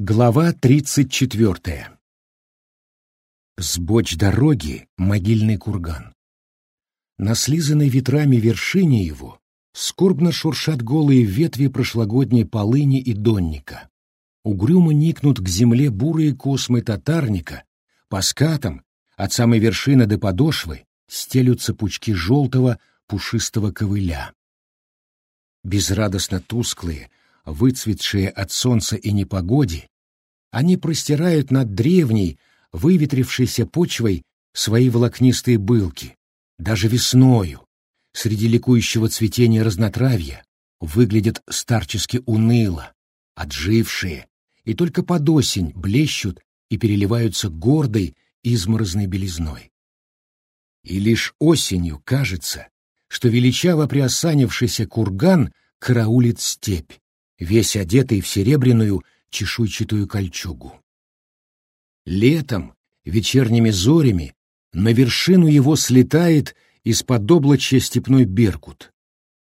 Глава тридцать четвертая. Сбочь дороги — могильный курган. На слизанной ветрами вершине его скорбно шуршат голые ветви прошлогодней полыни и донника. Угрюмо никнут к земле бурые космы татарника, по скатам, от самой вершины до подошвы, стелются пучки желтого пушистого ковыля. Безрадостно тусклые, выцветшие от солнца и непогоди, они простирают над древней, выветрившейся почвой свои волокнистые былки. Даже весною, среди ликующего цветения разнотравья, выглядят старчески уныло, отжившие, и только под осень блещут и переливаются гордой изморозной белизной. И лишь осенью кажется, что величаво приосанившийся курган караулит степь, весь одетый в серебряную чешуйчатую кольчугу. Летом, вечерними зорями, на вершину его слетает из-под облачья степной беркут.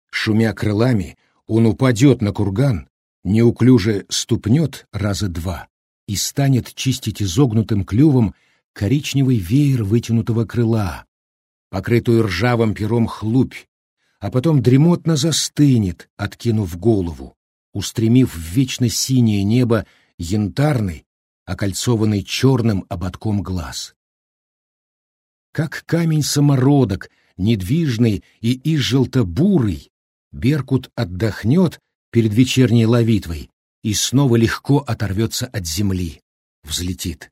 Шумя крылами, он упадет на курган, неуклюже ступнет раза два и станет чистить изогнутым клювом коричневый веер вытянутого крыла, покрытую ржавым пером хлупь, а потом дремотно застынет, откинув голову, устремив в вечно синее небо янтарный, окольцованный черным ободком глаз. Как камень-самородок, недвижный и изжелто-бурый, Беркут отдохнет перед вечерней ловитвой и снова легко оторвется от земли, взлетит.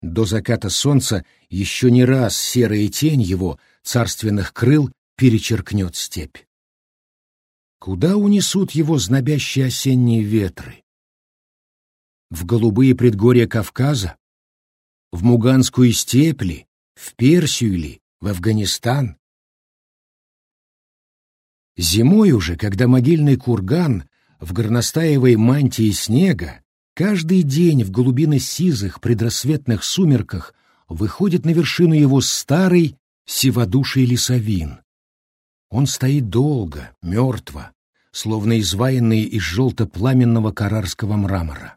До заката солнца еще не раз серая тень его царственных крыл перечеркнет степь. Куда унесут его знобящие осенние ветры? В голубые предгорья Кавказа? В Муганскую степь ли? В Персию ли? В Афганистан? Зимой уже, когда могильный курган в горностаевой мантии снега каждый день в глубины сизых предрассветных сумерках выходит на вершину его старый сиводуший лесовин, он стоит долго, мертво, словно изваянный из желто-пламенного карарского мрамора.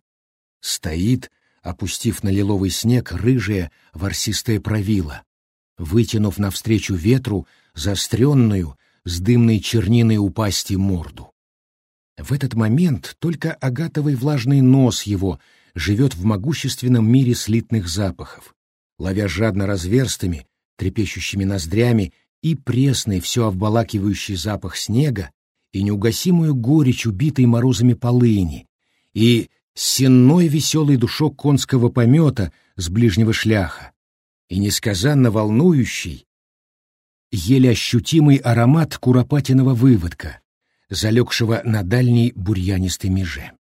Стоит, опустив на лиловый снег рыжее ворсистое правило, вытянув навстречу ветру заостренную с дымной черниной упасти морду. В этот момент только агатовый влажный нос его живет в могущественном мире слитных запахов, ловя жадно разверстыми, трепещущими ноздрями и пресный, все обволакивающий запах снега, и неугасимую горечь убитой морозами полыни, и сенной веселый душок конского помета с ближнего шляха, и несказанно волнующий, еле ощутимый аромат куропатиного выводка, залегшего на дальней бурьянистой меже.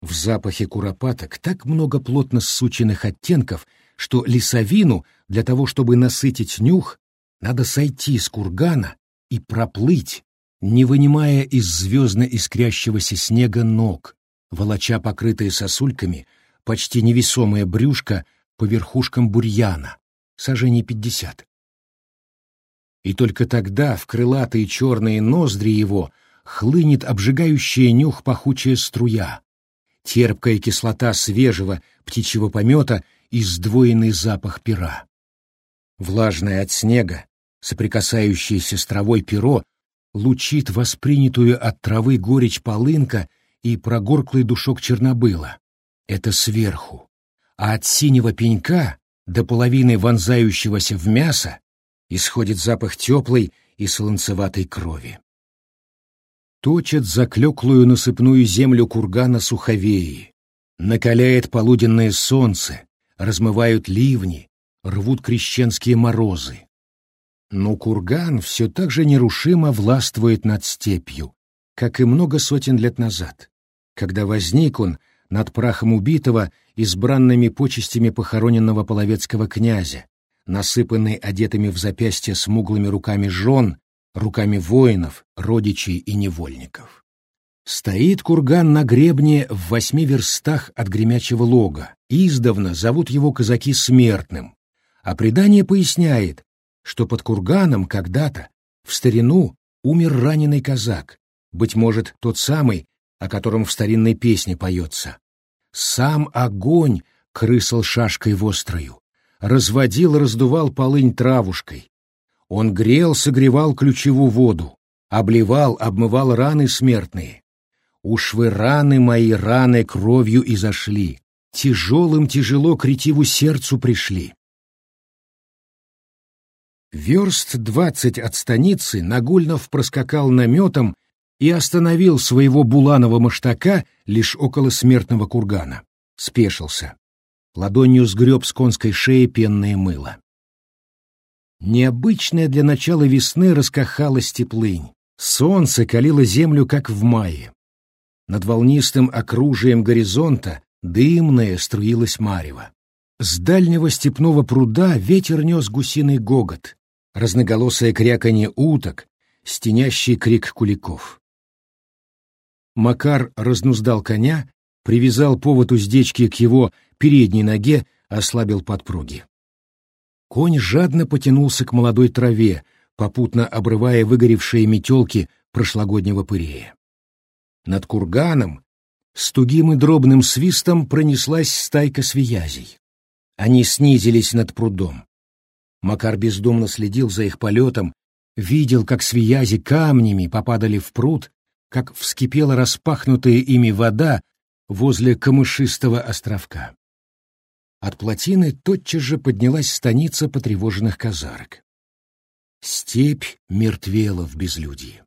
В запахе куропаток так много плотно ссученных оттенков, что лесовину, для того чтобы насытить нюх, надо сойти с кургана и проплыть, не вынимая из звездно искрящегося снега ног, волоча покрытые сосульками почти невесомое брюшко по верхушкам бурьяна, сажений пятьдесят. И только тогда в крылатые черные ноздри его хлынет обжигающая нюх пахучая струя, терпкая кислота свежего птичьего помета и сдвоенный запах пера. Влажное от снега, соприкасающееся с травой перо, лучит воспринятую от травы горечь полынка и прогорклый душок чернобыла. Это сверху. А от синего пенька до половины вонзающегося в мясо исходит запах теплой и солонцеватой крови. Точат заклеклую насыпную землю кургана суховеи, накаляет полуденное солнце, размывают ливни, рвут крещенские морозы. Но курган все так же нерушимо властвует над степью, как и много сотен лет назад, когда возник он над прахом убитого избранными почестями похороненного половецкого князя, насыпанный одетыми в запястье смуглыми руками жен, руками воинов, родичей и невольников. Стоит курган на гребне в восьми верстах от гремячего лога, издавна зовут его казаки смертным, а предание поясняет, что под курганом когда-то, в старину, умер раненый казак, быть может, тот самый, о котором в старинной песне поется. Сам огонь крысал шашкой вострою, разводил, раздувал полынь травушкой. Он грел, согревал ключевую воду, обливал, обмывал раны смертные. Уж вы раны мои раны кровью и зашли, тяжелым тяжело к ретиву сердцу пришли. Верст двадцать от станицы Нагульнов проскакал наметом и остановил своего буланого маштака лишь около смертного кургана. Спешился. Ладонью сгреб с конской шеи пенное мыло. Необычная для начала весны раскахалась теплынь. Солнце калило землю, как в мае. Над волнистым окружием горизонта дымное струилось марево. С дальнего степного пруда ветер нес гусиный гогот, разноголосое кряканье уток, стенящий крик куликов. Макар разнуздал коня, привязал повод уздечки к его передней ноге, ослабил подпруги. Конь жадно потянулся к молодой траве, попутно обрывая выгоревшие метелки прошлогоднего пырея. Над курганом с тугим и дробным свистом пронеслась стайка свиязей. Они снизились над прудом. Макар бездумно следил за их полетом, видел, как свиязи камнями попадали в пруд, как вскипела распахнутая ими вода возле камышистого островка. От плотины тотчас же поднялась станица потревоженных казарок. Степь мертвела в безлюдье.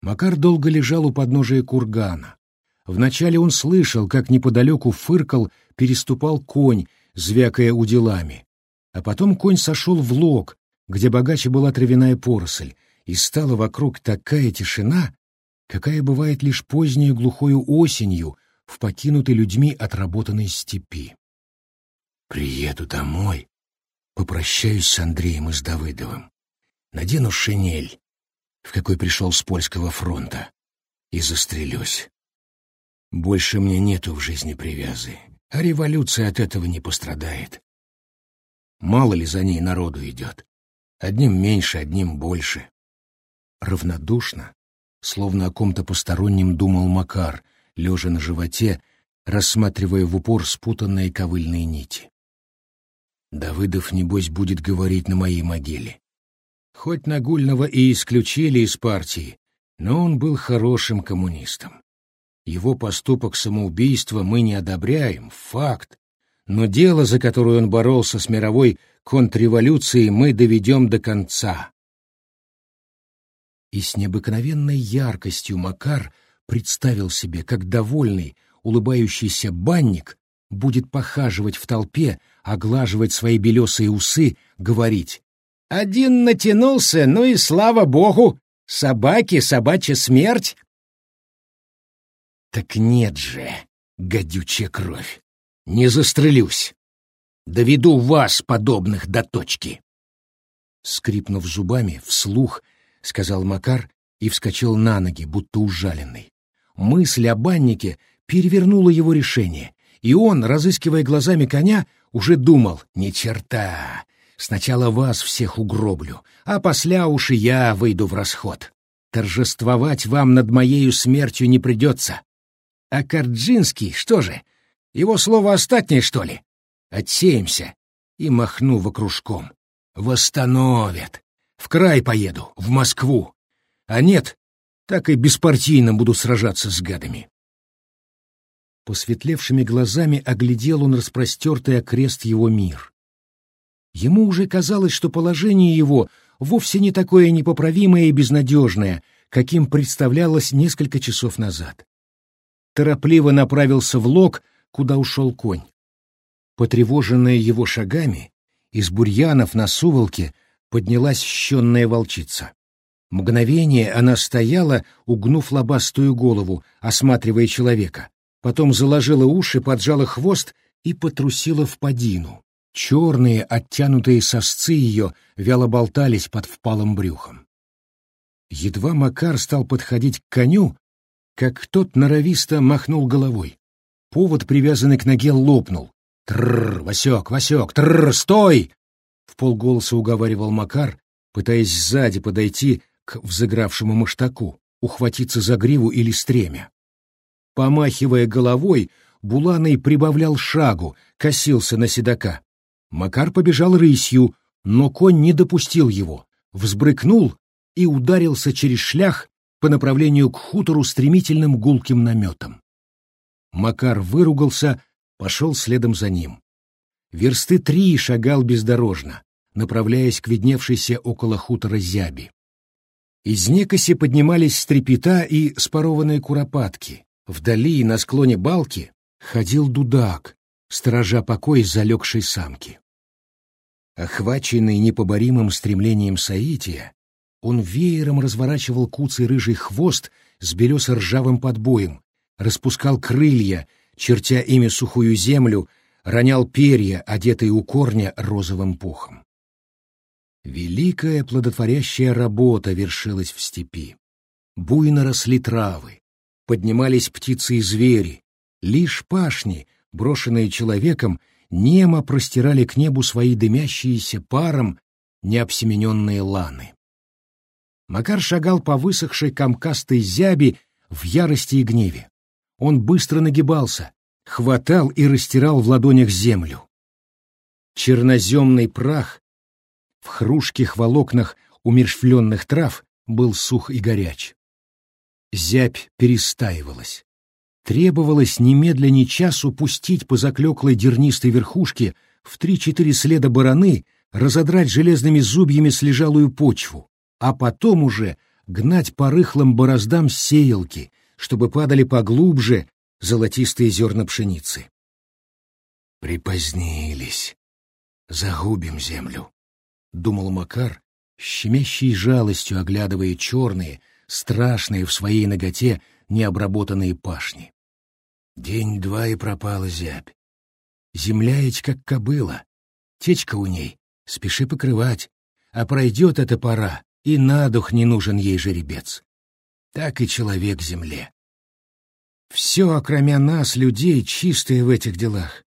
Макар долго лежал у подножия кургана. Вначале он слышал, как неподалеку фыркал, переступал конь, звякая уделами. А потом конь сошел в лог, где богаче была травяная поросль, и стала вокруг такая тишина, какая бывает лишь поздней глухою осенью в покинутой людьми отработанной степи. Приеду домой, попрощаюсь с Андреем и с Давыдовым, надену шинель, в какой пришел с польского фронта, и застрелюсь. Больше мне нету в жизни привязы, а революция от этого не пострадает. Мало ли за ней народу идет. Одним меньше, одним больше. Равнодушно, словно о ком-то постороннем думал Макар, лежа на животе, рассматривая в упор спутанные ковыльные нити. Давыдов, небось, будет говорить на моей могиле. Хоть Нагульного и исключили из партии, но он был хорошим коммунистом. Его поступок самоубийства мы не одобряем, факт. Но дело, за которое он боролся с мировой контрреволюцией, мы доведем до конца. И с необыкновенной яркостью Макар представил себе, как довольный, улыбающийся банник будет похаживать в толпе, оглаживать свои белесые усы, говорить «Один натянулся, ну и слава богу! Собаки, собачья смерть!» «Так нет же, гадючая кровь! Не застрелюсь! Доведу вас, подобных, до точки!» Скрипнув зубами, вслух, сказал Макар и вскочил на ноги, будто ужаленный. Мысль о баннике перевернула его решение, и он, разыскивая глазами коня, уже думал, ни черта, сначала вас всех угроблю, а после уж и я выйду в расход. Торжествовать вам над моею смертью не придется. А Карджинский, что же, его слово остатнее, что ли? Отсеемся и махну вокружком. Восстановят. В край поеду, в Москву. А нет, так и беспартийно буду сражаться с гадами. Посветлевшими глазами оглядел он распростертый окрест его мир. Ему уже казалось, что положение его вовсе не такое непоправимое и безнадежное, каким представлялось несколько часов назад. Торопливо направился в лог, куда ушел конь. Потревоженная его шагами, из бурьянов на суволке поднялась щенная волчица. Мгновение она стояла, угнув лобастую голову, осматривая человека потом заложила уши, поджала хвост и потрусила в подину. Черные, оттянутые сосцы ее вяло болтались под впалым брюхом. Едва Макар стал подходить к коню, как тот норовисто махнул головой. Повод, привязанный к ноге, лопнул. «Трррр, Васек, Васек, трррр, стой!» В полголоса уговаривал Макар, пытаясь сзади подойти к взыгравшему маштаку, ухватиться за гриву или стремя. Помахивая головой, Буланый прибавлял шагу, косился на седока. Макар побежал рысью, но конь не допустил его, взбрыкнул и ударился через шлях по направлению к хутору стремительным гулким наметом. Макар выругался, пошел следом за ним. Версты три шагал бездорожно, направляясь к видневшейся около хутора зяби. Из некоси поднимались стрепета и спарованные куропатки. Вдали, на склоне балки, ходил дудак, сторожа покой залегшей самки. Охваченный непоборимым стремлением соития, он веером разворачивал куцый рыжий хвост с белесо-ржавым подбоем, распускал крылья, чертя ими сухую землю, ронял перья, одетые у корня розовым пухом. Великая плодотворящая работа вершилась в степи. Буйно росли травы, поднимались птицы и звери, лишь пашни, брошенные человеком, немо простирали к небу свои дымящиеся паром необсемененные ланы. Макар шагал по высохшей комкастой зяби в ярости и гневе. Он быстро нагибался, хватал и растирал в ладонях землю. Черноземный прах в хрушких волокнах умершвленных трав был сух и горяч. Зябь перестаивалась. Требовалось немедля ни часу пустить по заклеклой дернистой верхушке в три-четыре следа бараны, разодрать железными зубьями слежалую почву, а потом уже гнать по рыхлым бороздам сеялки, чтобы падали поглубже золотистые зерна пшеницы. Припозднились. Загубим землю, — думал Макар, щемящей жалостью оглядывая черные, страшные в своей ноготе необработанные пашни. День-два и пропала зябь. Земля ведь как кобыла, течка у ней, спеши покрывать, а пройдет эта пора, и на дух не нужен ей жеребец. Так и человек земле. Все, окромя нас, людей, чистое в этих делах.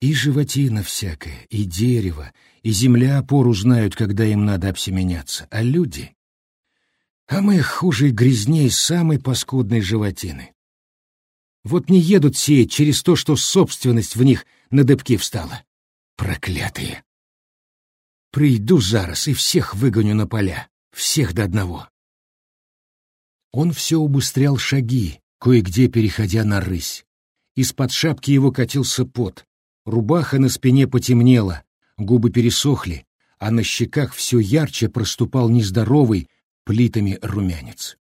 И животина всякая, и дерево, и земля пору знают, когда им надо обсеменяться, а люди... А мы хуже и грязней самой паскудной животины. Вот не едут сеять через то, что собственность в них на дыбки встала. Проклятые! Приду зараз и всех выгоню на поля, всех до одного. Он все убыстрял шаги, кое-где переходя на рысь. Из-под шапки его катился пот, рубаха на спине потемнела, губы пересохли, а на щеках все ярче проступал нездоровый плитами румянец.